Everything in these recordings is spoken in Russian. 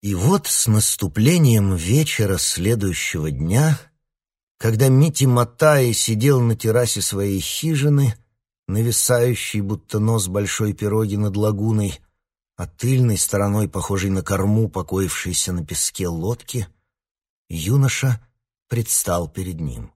И вот с наступлением вечера следующего дня, когда Мити Матаи сидел на террасе своей хижины, нависающий, будто нос большой пироги над лагуной, а тыльной стороной, похожей на корму, покоившейся на песке лодки, юноша предстал перед ним.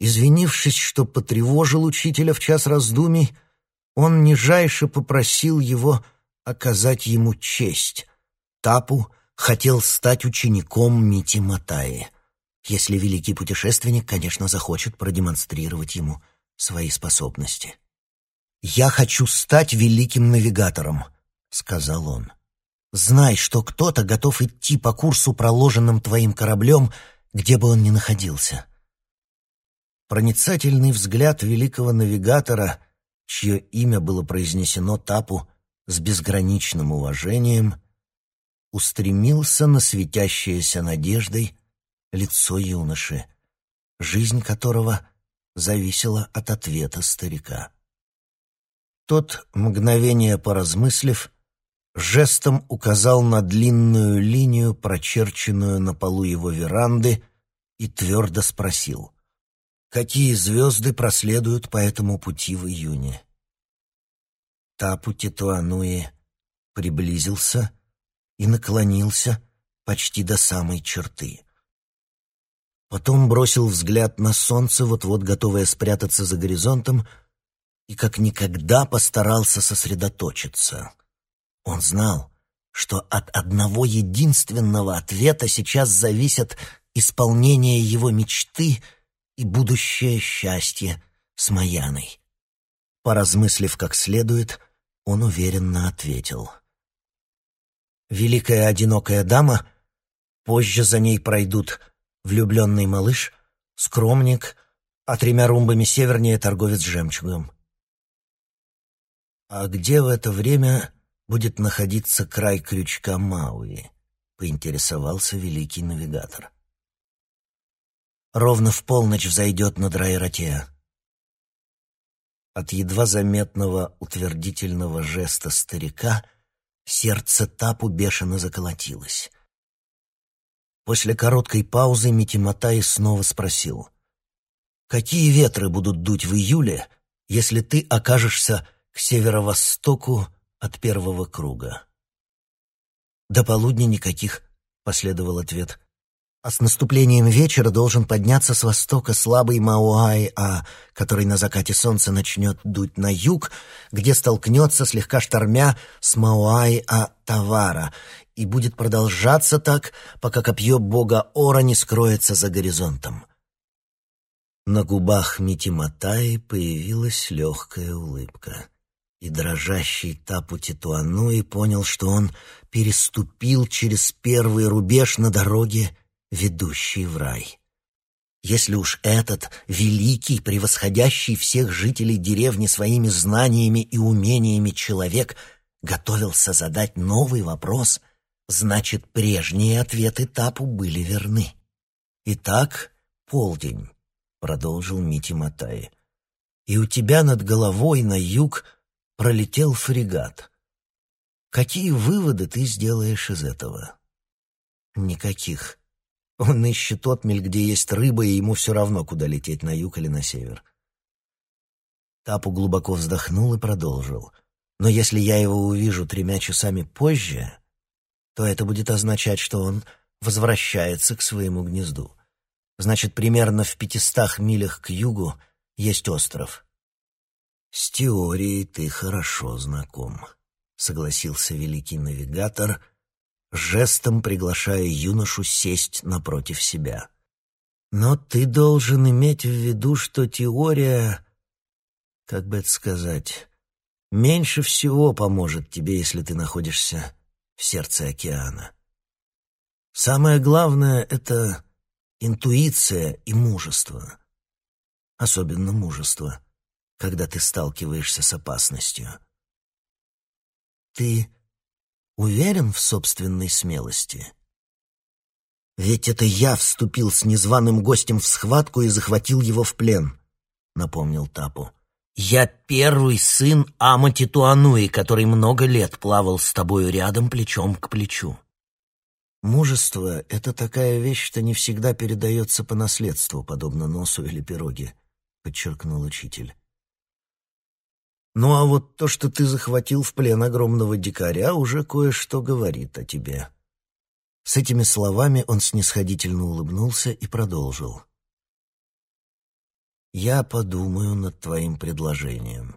Извинившись, что потревожил учителя в час раздумий, он нижайше попросил его оказать ему честь. Тапу хотел стать учеником Мити Матаи, если великий путешественник, конечно, захочет продемонстрировать ему свои способности. «Я хочу стать великим навигатором», — сказал он. «Знай, что кто-то готов идти по курсу, проложенным твоим кораблем, где бы он ни находился». Проницательный взгляд великого навигатора, чье имя было произнесено Тапу с безграничным уважением, устремился на светящееся надеждой лицо юноши, жизнь которого зависела от ответа старика. Тот, мгновение поразмыслив, жестом указал на длинную линию, прочерченную на полу его веранды, и твердо спросил — какие звезды проследуют по этому пути в июне. Тапу Титуануи приблизился и наклонился почти до самой черты. Потом бросил взгляд на солнце, вот-вот готовое спрятаться за горизонтом, и как никогда постарался сосредоточиться. Он знал, что от одного единственного ответа сейчас зависит исполнение его мечты — и будущее счастье с Маяной. Поразмыслив как следует, он уверенно ответил. «Великая одинокая дама, позже за ней пройдут влюбленный малыш, скромник, а тремя румбами севернее торговец жемчугом». «А где в это время будет находиться край крючка Мауи?» — поинтересовался великий навигатор ровно в полночь взойдет над Райратеа. От едва заметного утвердительного жеста старика сердце Тапу бешено заколотилось. После короткой паузы Митиматай снова спросил. «Какие ветры будут дуть в июле, если ты окажешься к северо-востоку от первого круга?» «До полудня никаких», — последовал ответ а с наступлением вечера должен подняться с востока слабый Мауай-А, который на закате солнца начнет дуть на юг, где столкнется, слегка штормя, с Мауай-А-Тавара, и будет продолжаться так, пока копье бога Ора не скроется за горизонтом. На губах Митиматаи появилась легкая улыбка, и дрожащий Тапу Титуануи понял, что он переступил через первый рубеж на дороге ведущий в рай. Если уж этот великий, превосходящий всех жителей деревни своими знаниями и умениями человек готовился задать новый вопрос, значит, прежние ответы Тапу были верны. «Итак, полдень», — продолжил Мити Матай, — «и у тебя над головой на юг пролетел фрегат. Какие выводы ты сделаешь из этого?» «Никаких», он ищет отмель, где есть рыба, и ему все равно, куда лететь, на юг или на север. Тапу глубоко вздохнул и продолжил. «Но если я его увижу тремя часами позже, то это будет означать, что он возвращается к своему гнезду. Значит, примерно в пятистах милях к югу есть остров». «С теорией ты хорошо знаком», — согласился великий навигатор — жестом приглашая юношу сесть напротив себя. Но ты должен иметь в виду, что теория, как бы это сказать, меньше всего поможет тебе, если ты находишься в сердце океана. Самое главное — это интуиция и мужество. Особенно мужество, когда ты сталкиваешься с опасностью. Ты уверен в собственной смелости? Ведь это я вступил с незваным гостем в схватку и захватил его в плен, напомнил Тапу. Я первый сын Амати Туануи, который много лет плавал с тобою рядом плечом к плечу. Мужество — это такая вещь, что не всегда передается по наследству, подобно носу или пироге, — подчеркнул учитель. Ну а вот то, что ты захватил в плен огромного дикаря, уже кое-что говорит о тебе. С этими словами он снисходительно улыбнулся и продолжил. «Я подумаю над твоим предложением.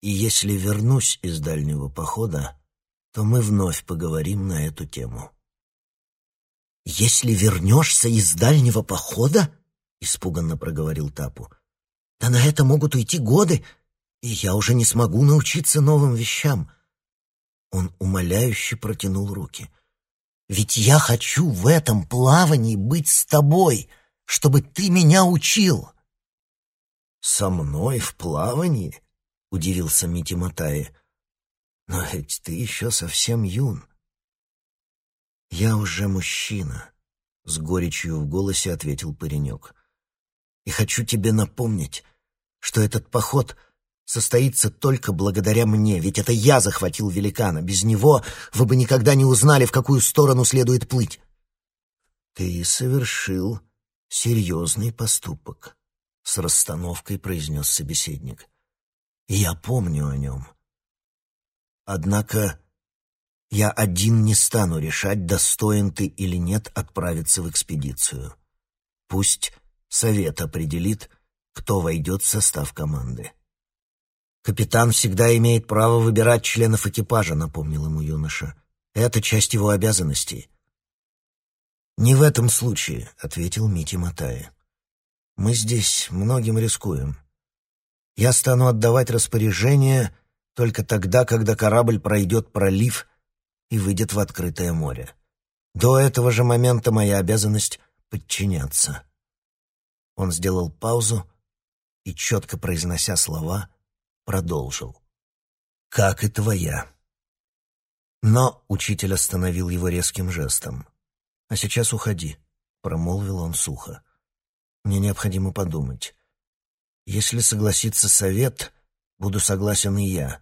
И если вернусь из дальнего похода, то мы вновь поговорим на эту тему». «Если вернешься из дальнего похода?» — испуганно проговорил Тапу. «Да на это могут уйти годы, и я уже не смогу научиться новым вещам». Он умоляюще протянул руки. «Ведь я хочу в этом плавании быть с тобой, чтобы ты меня учил». «Со мной в плавании?» — удивился Мити Матаи. «Но ведь ты еще совсем юн. «Я уже мужчина», — с горечью в голосе ответил паренек. «И хочу тебе напомнить, что этот поход состоится только благодаря мне, ведь это я захватил великана. Без него вы бы никогда не узнали, в какую сторону следует плыть». «Ты совершил серьезный поступок», — с расстановкой произнес собеседник. «Я помню о нем. Однако я один не стану решать, достоин ты или нет отправиться в экспедицию. Пусть совет определит, кто войдет в состав команды. «Капитан всегда имеет право выбирать членов экипажа», — напомнил ему юноша. «Это часть его обязанностей». «Не в этом случае», — ответил Мити Матая. «Мы здесь многим рискуем. Я стану отдавать распоряжения только тогда, когда корабль пройдет пролив и выйдет в открытое море. До этого же момента моя обязанность — подчиняться. Он сделал паузу и, четко произнося слова, продолжил. «Как и твоя». Но учитель остановил его резким жестом. «А сейчас уходи», — промолвил он сухо. «Мне необходимо подумать. Если согласится совет, буду согласен и я.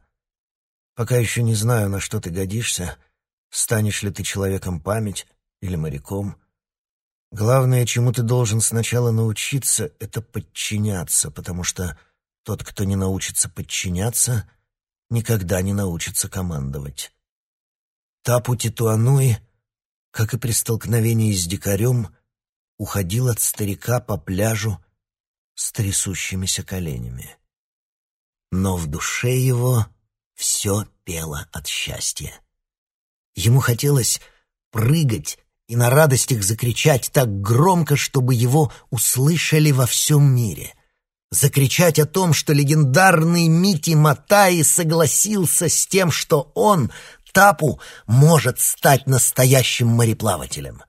Пока еще не знаю, на что ты годишься, — Станешь ли ты человеком память или моряком? Главное, чему ты должен сначала научиться, это подчиняться, потому что тот, кто не научится подчиняться, никогда не научится командовать. Тапу Титуануи, как и при столкновении с дикарем, уходил от старика по пляжу с трясущимися коленями. Но в душе его все пело от счастья. Ему хотелось прыгать и на радостях закричать так громко, чтобы его услышали во всем мире. Закричать о том, что легендарный Мити Матаи согласился с тем, что он, Тапу, может стать настоящим мореплавателем.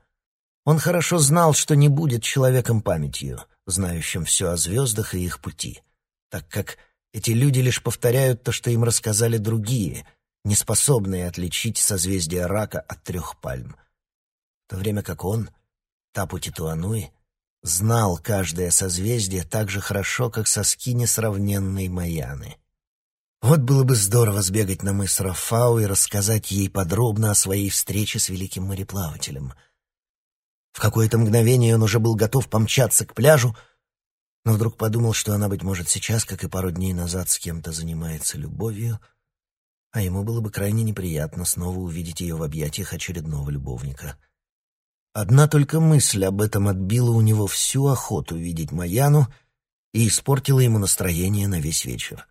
Он хорошо знал, что не будет человеком памятью, знающим все о звездах и их пути, так как эти люди лишь повторяют то, что им рассказали другие — неспособные отличить созвездие рака от трех пальм. В то время как он, Тапу Титуануи, знал каждое созвездие так же хорошо, как соски несравненной Маяны. Вот было бы здорово сбегать на мыс Рафау и рассказать ей подробно о своей встрече с великим мореплавателем. В какое-то мгновение он уже был готов помчаться к пляжу, но вдруг подумал, что она, быть может, сейчас, как и пару дней назад, с кем-то занимается любовью — а ему было бы крайне неприятно снова увидеть ее в объятиях очередного любовника. Одна только мысль об этом отбила у него всю охоту видеть Маяну и испортила ему настроение на весь вечер.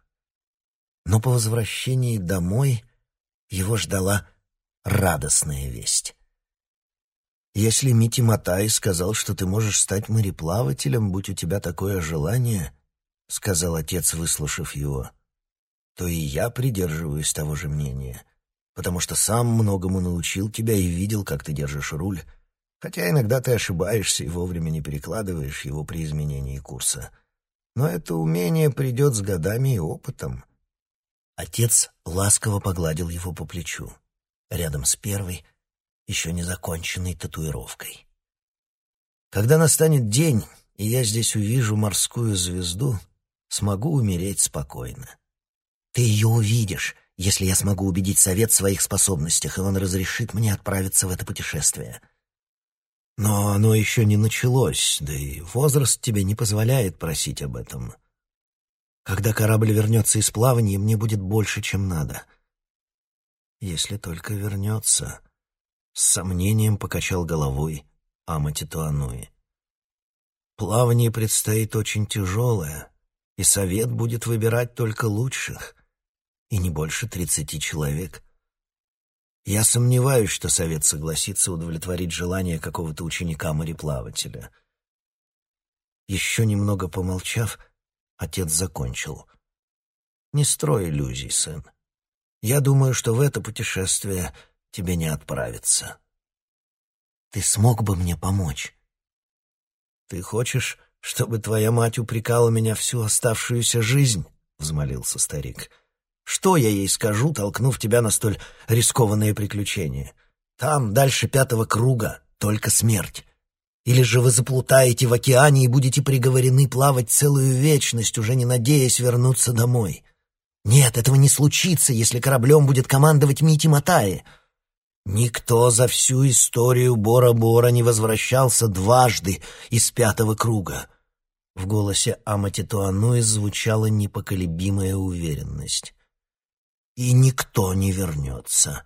Но по возвращении домой его ждала радостная весть. «Если Мити Матай сказал, что ты можешь стать мореплавателем, будь у тебя такое желание», — сказал отец, выслушав его, — то и я придерживаюсь того же мнения, потому что сам многому научил тебя и видел, как ты держишь руль, хотя иногда ты ошибаешься и вовремя не перекладываешь его при изменении курса. Но это умение придет с годами и опытом. Отец ласково погладил его по плечу, рядом с первой, еще не законченной татуировкой. Когда настанет день, и я здесь увижу морскую звезду, смогу умереть спокойно. Ты ее увидишь, если я смогу убедить совет в своих способностях, и он разрешит мне отправиться в это путешествие. Но оно еще не началось, да и возраст тебе не позволяет просить об этом. Когда корабль вернется из плавания, мне будет больше, чем надо. Если только вернется. С сомнением покачал головой Амати Туануи. Плавание предстоит очень тяжелое, и совет будет выбирать только лучших, и не больше тридцати человек. Я сомневаюсь, что совет согласится удовлетворить желание какого-то ученика-мореплавателя. Еще немного помолчав, отец закончил. «Не строй иллюзий, сын. Я думаю, что в это путешествие тебе не отправиться». «Ты смог бы мне помочь?» «Ты хочешь, чтобы твоя мать упрекала меня всю оставшуюся жизнь?» — взмолился старик. Что я ей скажу, толкнув тебя на столь рискованные приключения? Там, дальше пятого круга, только смерть. Или же вы заплутаете в океане и будете приговорены плавать целую вечность, уже не надеясь вернуться домой. Нет, этого не случится, если кораблем будет командовать Мити Матаи. Никто за всю историю Бора-Бора не возвращался дважды из пятого круга. В голосе Амати Туануи звучала непоколебимая уверенность и никто не вернется.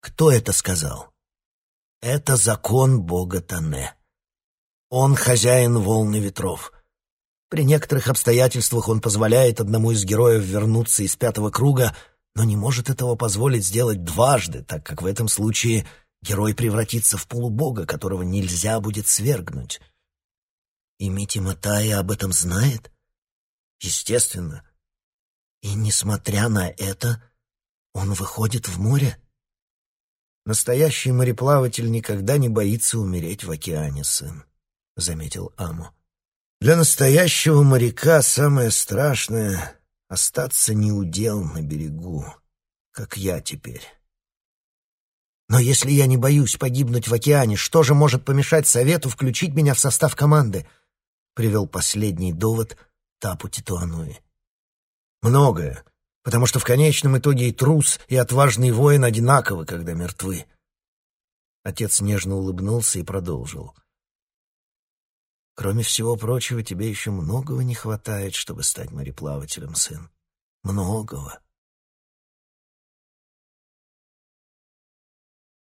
Кто это сказал? Это закон бога Тане. Он хозяин волны ветров. При некоторых обстоятельствах он позволяет одному из героев вернуться из пятого круга, но не может этого позволить сделать дважды, так как в этом случае герой превратится в полубога, которого нельзя будет свергнуть. И Мити Матая об этом знает? Естественно. И, несмотря на это, он выходит в море? Настоящий мореплаватель никогда не боится умереть в океане, сын, — заметил Аму. Для настоящего моряка самое страшное — остаться неудел на берегу, как я теперь. Но если я не боюсь погибнуть в океане, что же может помешать совету включить меня в состав команды? Привел последний довод Тапу Титуануи. Многое, потому что в конечном итоге и трус, и отважный воин одинаковы, когда мертвы. Отец нежно улыбнулся и продолжил. Кроме всего прочего, тебе еще многого не хватает, чтобы стать мореплавателем, сын. Многого.